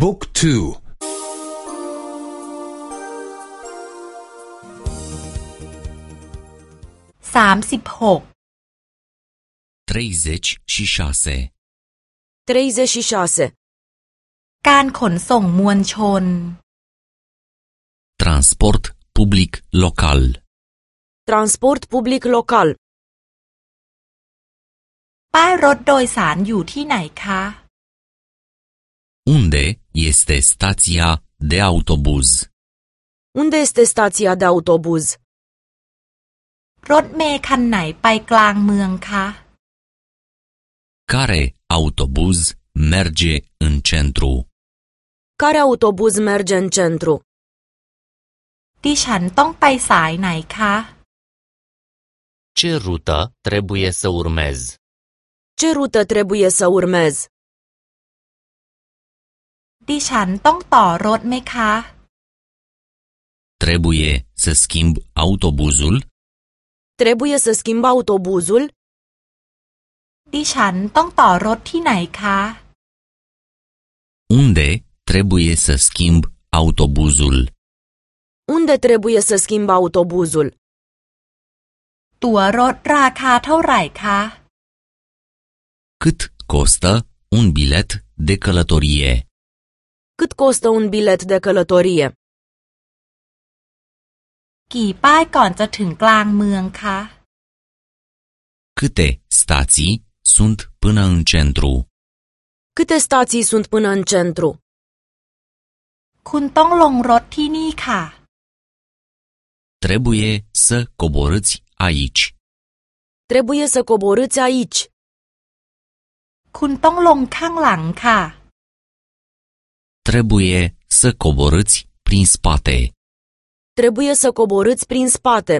บุ๊กทูสามสิบหก treizeci și șase, 36. การขนส่งมวลชน transport public local, Transport public local. ป้ายรถโดยสารอยู่ที่ไหนคะ unde este stația de autobuz, Unde este stația de autobuz? รถเมล์คันไหนไปกลางเมืองคะ care autobuz merge în centru, Care autobuz merge în centru? ดิฉันต้องไปสายไหนคะ Ce rută trebuie să urmez? Ce rută trebuie să urmez? ดิฉันต้องต่อรถไหมคะ trebuie să schimb autobuzul, Trebuie să schimb autobuzul? ดิฉันต้องต่อรถที่ไหนคะ unde trebuie să schimb autobuzul, Unde trebuie să schimb autobuzul? ตั๋วรถราคาเท่าไหร่คะ cât costă un bilet de călătorie, Cât costă un bilet de călătorie? กี่ป้ายก่อนจะถึงกลางเมืองคะ câte stații sunt până în centru, Câte stații sunt până în centru? คุณต้องลงรถที่นี่ค่ะ trebuie să coborâți aici. Trebuie să coborâți aici. คุณต้องลงข้างหลังค่ะ Trebuie să coborâți prin spate. Trebuie să coborâți prin spate.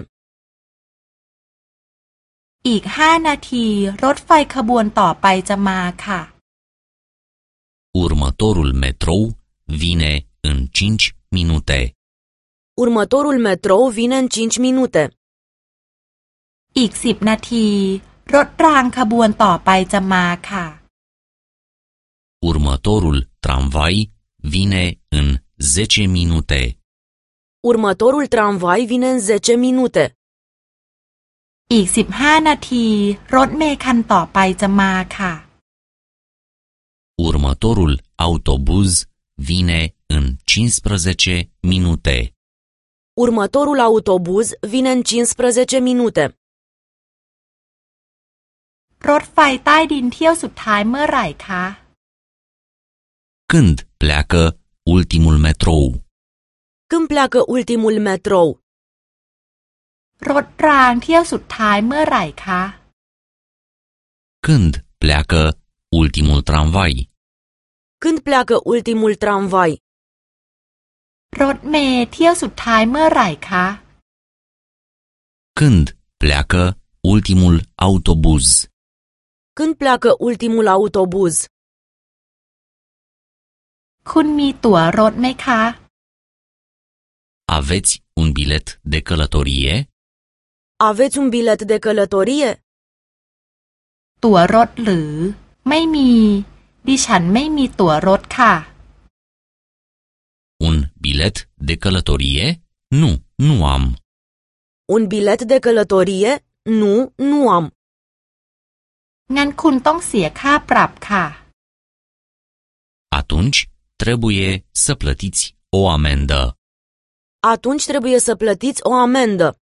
อีกห้านาที รถไฟขบวนต่อไปจะมาค่ะ Următorul metrou vine în 5 minute. Următorul metrou vine în 5 minute. อีกสิบนาที รถรางขบวนต่อไปจะมาค่ะ Următorul tramvai vine în 10 minute. Următorul tramvai vine în 10 minute. อีกสิบห้านาที รถเมล์คันต่อไปจะมาค่ะ Următorul autobuz vine în 15 minute. Următorul autobuz vine în 15 minute. รถไฟใต้ดินเที่ยวสุดท้ายเมื่อไหร่คะ Când pleacă ultimul metrou? Când pleacă ultimul metrou? รถรางเที่ยวสุดท้ายเมื่อไหร่คะ Când pleacă ultimul tramvai? Când pleacă ultimul tramvai? รถเมล์เที่ยวสุดท้ายเมื่อไหร่คะ Când pleacă ultimul autobuz? Când pleacă ultimul autobuz? คุณมีตั๋วรถไหมคะ Aveți un bilet de călătorie? Aveți un bilet de călătorie? ตั๋วรถหรือ ไม่มี ดิฉันไม่มีตั๋วรถค่ะ Un bilet de călătorie? Nu, nu am. Un bilet de călătorie? Nu, nu am. งั้นคุณต้องเสียค่าปรับค่ะ Atunci trebuie să plătiți o amendă. Atunci trebuie să plătiți o amendă.